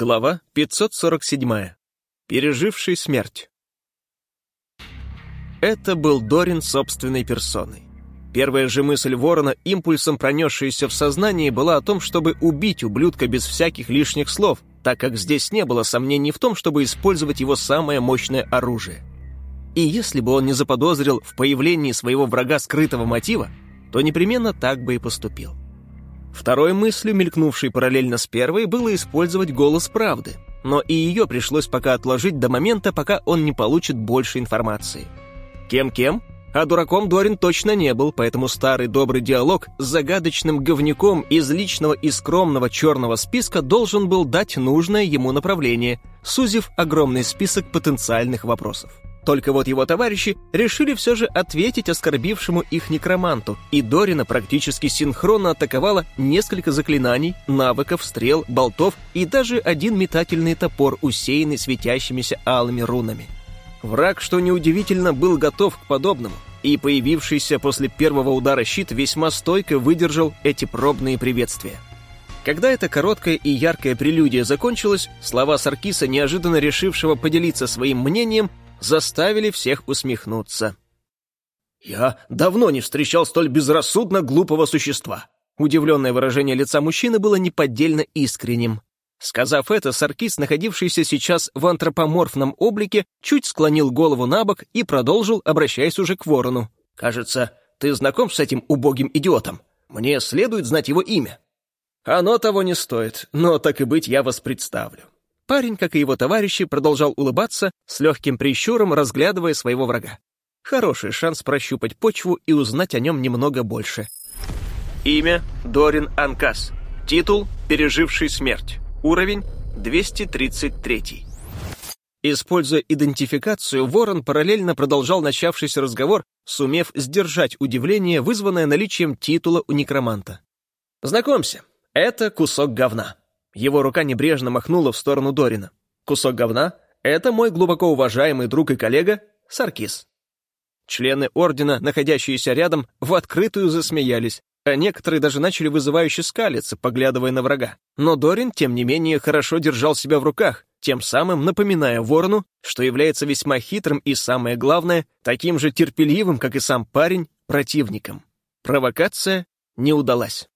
Глава 547. Переживший смерть. Это был Дорин собственной персоной. Первая же мысль ворона, импульсом пронесшаяся в сознании, была о том, чтобы убить ублюдка без всяких лишних слов, так как здесь не было сомнений в том, чтобы использовать его самое мощное оружие. И если бы он не заподозрил в появлении своего врага скрытого мотива, то непременно так бы и поступил. Второй мыслью, мелькнувшей параллельно с первой, было использовать голос правды, но и ее пришлось пока отложить до момента, пока он не получит больше информации. Кем-кем? А дураком Дорин точно не был, поэтому старый добрый диалог с загадочным говняком из личного и скромного черного списка должен был дать нужное ему направление, сузив огромный список потенциальных вопросов. Только вот его товарищи решили все же ответить оскорбившему их некроманту, и Дорина практически синхронно атаковала несколько заклинаний, навыков, стрел, болтов и даже один метательный топор, усеянный светящимися алыми рунами. Враг, что неудивительно, был готов к подобному, и появившийся после первого удара щит весьма стойко выдержал эти пробные приветствия. Когда эта короткая и яркая прелюдия закончилась, слова Саркиса, неожиданно решившего поделиться своим мнением, заставили всех усмехнуться. «Я давно не встречал столь безрассудно глупого существа». Удивленное выражение лица мужчины было неподдельно искренним. Сказав это, Саркис, находившийся сейчас в антропоморфном облике, чуть склонил голову на бок и продолжил, обращаясь уже к ворону. «Кажется, ты знаком с этим убогим идиотом? Мне следует знать его имя». «Оно того не стоит, но, так и быть, я вас представлю. Парень, как и его товарищи, продолжал улыбаться, с легким прищуром разглядывая своего врага. Хороший шанс прощупать почву и узнать о нем немного больше. Имя — Дорин Анкас. Титул — Переживший смерть. Уровень — 233. Используя идентификацию, Ворон параллельно продолжал начавшийся разговор, сумев сдержать удивление, вызванное наличием титула у некроманта. «Знакомься, это кусок говна. Его рука небрежно махнула в сторону Дорина. «Кусок говна — это мой глубоко уважаемый друг и коллега Саркис». Члены Ордена, находящиеся рядом, в открытую засмеялись, а некоторые даже начали вызывающе скалиться, поглядывая на врага. Но Дорин, тем не менее, хорошо держал себя в руках, тем самым напоминая Ворону, что является весьма хитрым и, самое главное, таким же терпеливым, как и сам парень, противником. Провокация не удалась.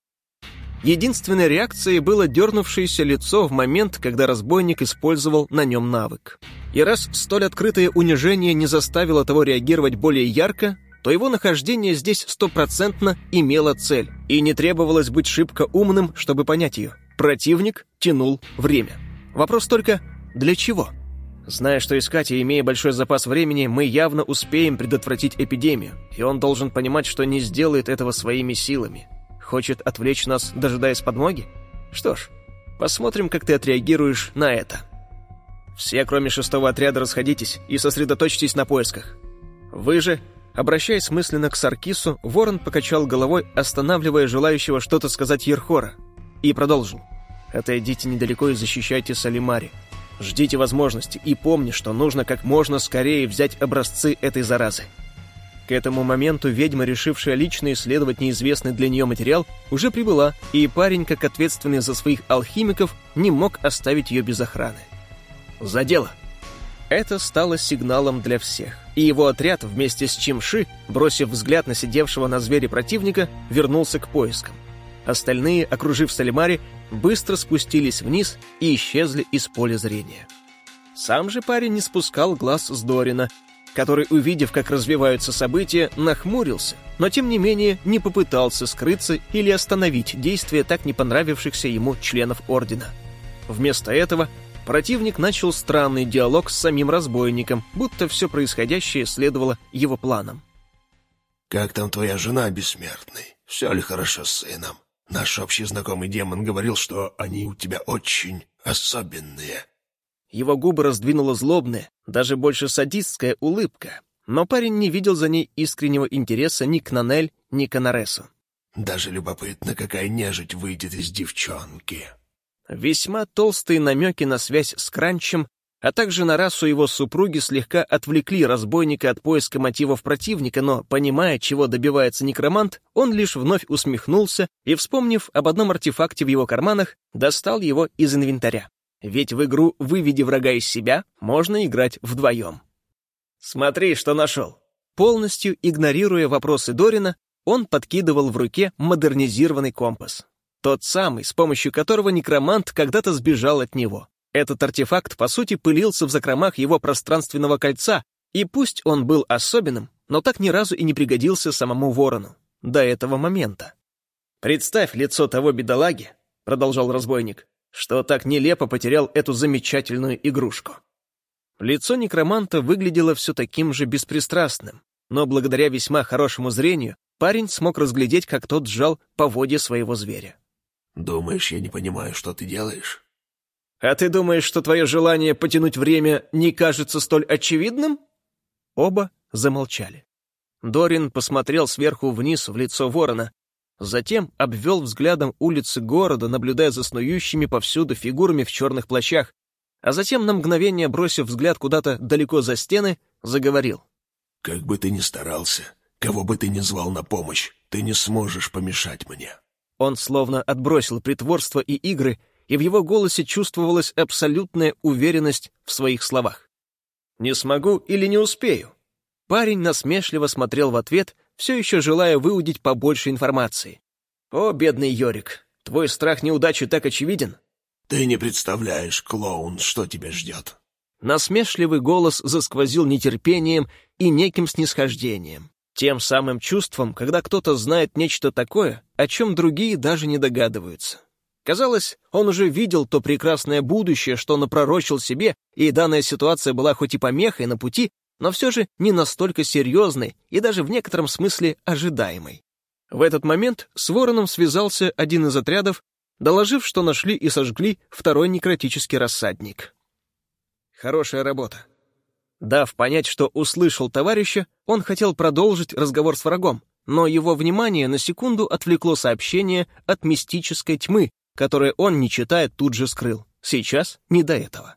Единственной реакцией было дернувшееся лицо в момент, когда разбойник использовал на нем навык. И раз столь открытое унижение не заставило того реагировать более ярко, то его нахождение здесь стопроцентно имело цель, и не требовалось быть шибко умным, чтобы понять ее. Противник тянул время. Вопрос только «для чего?». Зная, что искать и имея большой запас времени, мы явно успеем предотвратить эпидемию, и он должен понимать, что не сделает этого своими силами. Хочет отвлечь нас, дожидаясь подмоги? Что ж, посмотрим, как ты отреагируешь на это. Все, кроме шестого отряда, расходитесь и сосредоточьтесь на поисках. Вы же, обращаясь мысленно к Саркису, Ворон покачал головой, останавливая желающего что-то сказать Ерхора, и продолжил. «Отойдите недалеко и защищайте Салимари. Ждите возможности и помни, что нужно как можно скорее взять образцы этой заразы. К этому моменту ведьма, решившая лично исследовать неизвестный для нее материал, уже прибыла, и парень, как ответственный за своих алхимиков, не мог оставить ее без охраны. «За дело!» Это стало сигналом для всех, и его отряд вместе с Чимши, бросив взгляд на сидевшего на звере противника, вернулся к поискам. Остальные, окружив Салимари, быстро спустились вниз и исчезли из поля зрения. Сам же парень не спускал глаз с Дорина, который, увидев, как развиваются события, нахмурился, но тем не менее не попытался скрыться или остановить действия так не понравившихся ему членов Ордена. Вместо этого противник начал странный диалог с самим разбойником, будто все происходящее следовало его планам. «Как там твоя жена, бессмертный? Все ли хорошо с сыном? Наш общий знакомый демон говорил, что они у тебя очень особенные». Его губы раздвинула злобная, даже больше садистская улыбка, но парень не видел за ней искреннего интереса ни к Нанель, ни к Анаресу. «Даже любопытно, какая нежить выйдет из девчонки». Весьма толстые намеки на связь с Кранчем, а также на расу его супруги слегка отвлекли разбойника от поиска мотивов противника, но, понимая, чего добивается некромант, он лишь вновь усмехнулся и, вспомнив об одном артефакте в его карманах, достал его из инвентаря. Ведь в игру «Выведи врага из себя» можно играть вдвоем. «Смотри, что нашел!» Полностью игнорируя вопросы Дорина, он подкидывал в руке модернизированный компас. Тот самый, с помощью которого некромант когда-то сбежал от него. Этот артефакт, по сути, пылился в закромах его пространственного кольца, и пусть он был особенным, но так ни разу и не пригодился самому ворону. До этого момента. «Представь лицо того бедолаги», — продолжал разбойник, что так нелепо потерял эту замечательную игрушку. Лицо некроманта выглядело все таким же беспристрастным, но благодаря весьма хорошему зрению парень смог разглядеть, как тот сжал поводья своего зверя. «Думаешь, я не понимаю, что ты делаешь?» «А ты думаешь, что твое желание потянуть время не кажется столь очевидным?» Оба замолчали. Дорин посмотрел сверху вниз в лицо ворона, затем обвел взглядом улицы города, наблюдая за снующими повсюду фигурами в черных плащах, а затем, на мгновение бросив взгляд куда-то далеко за стены, заговорил. «Как бы ты ни старался, кого бы ты ни звал на помощь, ты не сможешь помешать мне». Он словно отбросил притворство и игры, и в его голосе чувствовалась абсолютная уверенность в своих словах. «Не смогу или не успею?» Парень насмешливо смотрел в ответ, все еще желая выудить побольше информации. «О, бедный Йорик, твой страх неудачи так очевиден, «Ты не представляешь, клоун, что тебя ждет». Насмешливый голос засквозил нетерпением и неким снисхождением. Тем самым чувством, когда кто-то знает нечто такое, о чем другие даже не догадываются. Казалось, он уже видел то прекрасное будущее, что напророчил себе, и данная ситуация была хоть и помехой на пути, но все же не настолько серьезной и даже в некотором смысле ожидаемой. В этот момент с Вороном связался один из отрядов, доложив, что нашли и сожгли второй некротический рассадник. Хорошая работа. Дав понять, что услышал товарища, он хотел продолжить разговор с врагом, но его внимание на секунду отвлекло сообщение от мистической тьмы, которое он, не читая, тут же скрыл. Сейчас не до этого.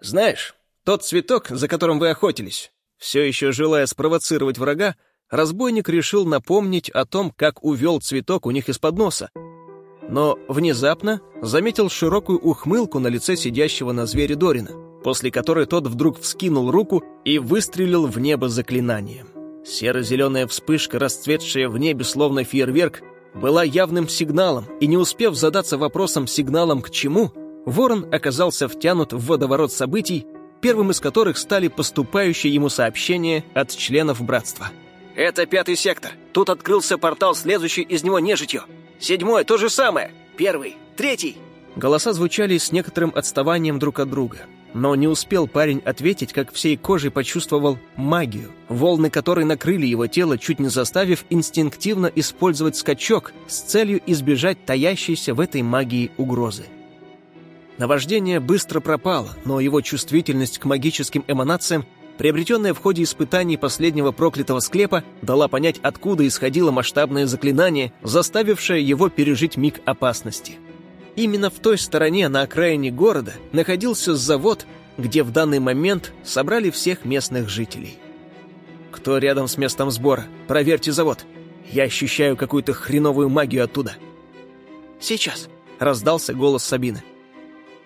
«Знаешь, тот цветок, за которым вы охотились, все еще желая спровоцировать врага, разбойник решил напомнить о том, как увел цветок у них из-под носа, но внезапно заметил широкую ухмылку на лице сидящего на звере Дорина, после которой тот вдруг вскинул руку и выстрелил в небо заклинанием. Серо-зеленая вспышка, расцветшая в небе словно фейерверк, была явным сигналом, и не успев задаться вопросом сигналом к чему, Ворон оказался втянут в водоворот событий, первым из которых стали поступающие ему сообщения от членов братства. «Это пятый сектор. Тут открылся портал, следующий из него нежитью. Седьмой — то же самое. Первый. Третий». Голоса звучали с некоторым отставанием друг от друга. Но не успел парень ответить, как всей кожей почувствовал магию, волны которой накрыли его тело, чуть не заставив инстинктивно использовать скачок с целью избежать таящейся в этой магии угрозы. Наваждение быстро пропало, но его чувствительность к магическим эманациям приобретенная в ходе испытаний последнего проклятого склепа, дала понять, откуда исходило масштабное заклинание, заставившее его пережить миг опасности. Именно в той стороне, на окраине города, находился завод, где в данный момент собрали всех местных жителей. «Кто рядом с местом сбора? Проверьте завод. Я ощущаю какую-то хреновую магию оттуда». «Сейчас», — раздался голос Сабины.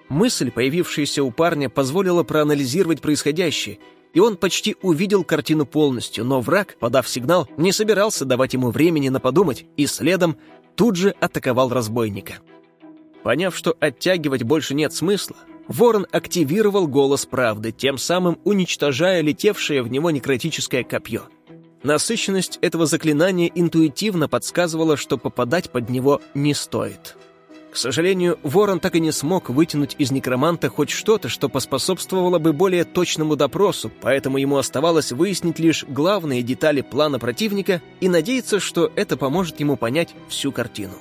Мысль, появившаяся у парня, позволила проанализировать происходящее — и он почти увидел картину полностью, но враг, подав сигнал, не собирался давать ему времени на подумать и следом тут же атаковал разбойника. Поняв, что оттягивать больше нет смысла, Ворон активировал голос правды, тем самым уничтожая летевшее в него некротическое копье. Насыщенность этого заклинания интуитивно подсказывала, что попадать под него не стоит. К сожалению, Ворон так и не смог вытянуть из некроманта хоть что-то, что поспособствовало бы более точному допросу, поэтому ему оставалось выяснить лишь главные детали плана противника и надеяться, что это поможет ему понять всю картину.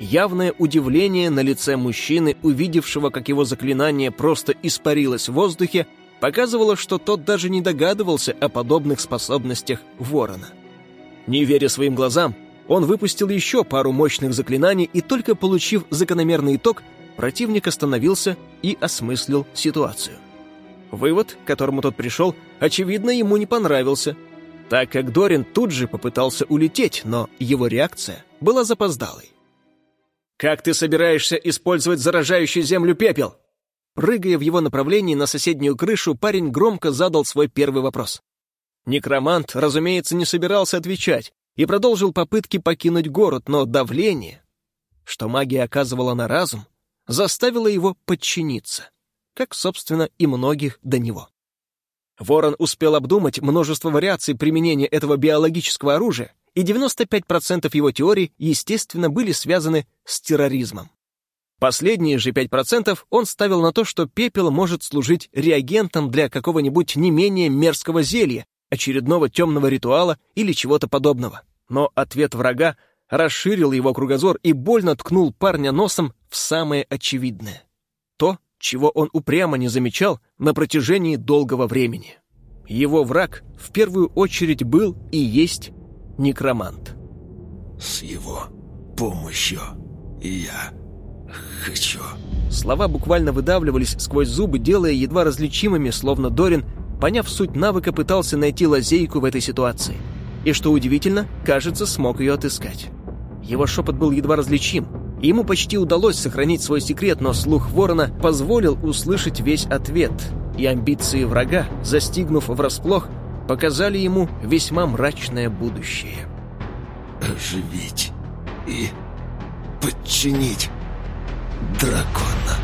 Явное удивление на лице мужчины, увидевшего, как его заклинание просто испарилось в воздухе, показывало, что тот даже не догадывался о подобных способностях Ворона. Не веря своим глазам, он выпустил еще пару мощных заклинаний, и только получив закономерный итог, противник остановился и осмыслил ситуацию. Вывод, к которому тот пришел, очевидно, ему не понравился, так как Дорин тут же попытался улететь, но его реакция была запоздалой. «Как ты собираешься использовать заражающий землю пепел?» Прыгая в его направлении на соседнюю крышу, парень громко задал свой первый вопрос. Некромант, разумеется, не собирался отвечать и продолжил попытки покинуть город, но давление, что магия оказывала на разум, заставило его подчиниться, как, собственно, и многих до него. Ворон успел обдумать множество вариаций применения этого биологического оружия, и 95% его теорий, естественно, были связаны с терроризмом. Последние же 5% он ставил на то, что пепел может служить реагентом для какого-нибудь не менее мерзкого зелья, очередного темного ритуала или чего-то подобного. Но ответ врага расширил его кругозор и больно ткнул парня носом в самое очевидное. То, чего он упрямо не замечал на протяжении долгого времени. Его враг в первую очередь был и есть некромант. «С его помощью я хочу...» Слова буквально выдавливались сквозь зубы, делая едва различимыми, словно Дорин, поняв суть навыка, пытался найти лазейку в этой ситуации. И, что удивительно, кажется, смог ее отыскать. Его шепот был едва различим, ему почти удалось сохранить свой секрет, но слух ворона позволил услышать весь ответ, и амбиции врага, застигнув врасплох, показали ему весьма мрачное будущее. «Оживить и подчинить дракона».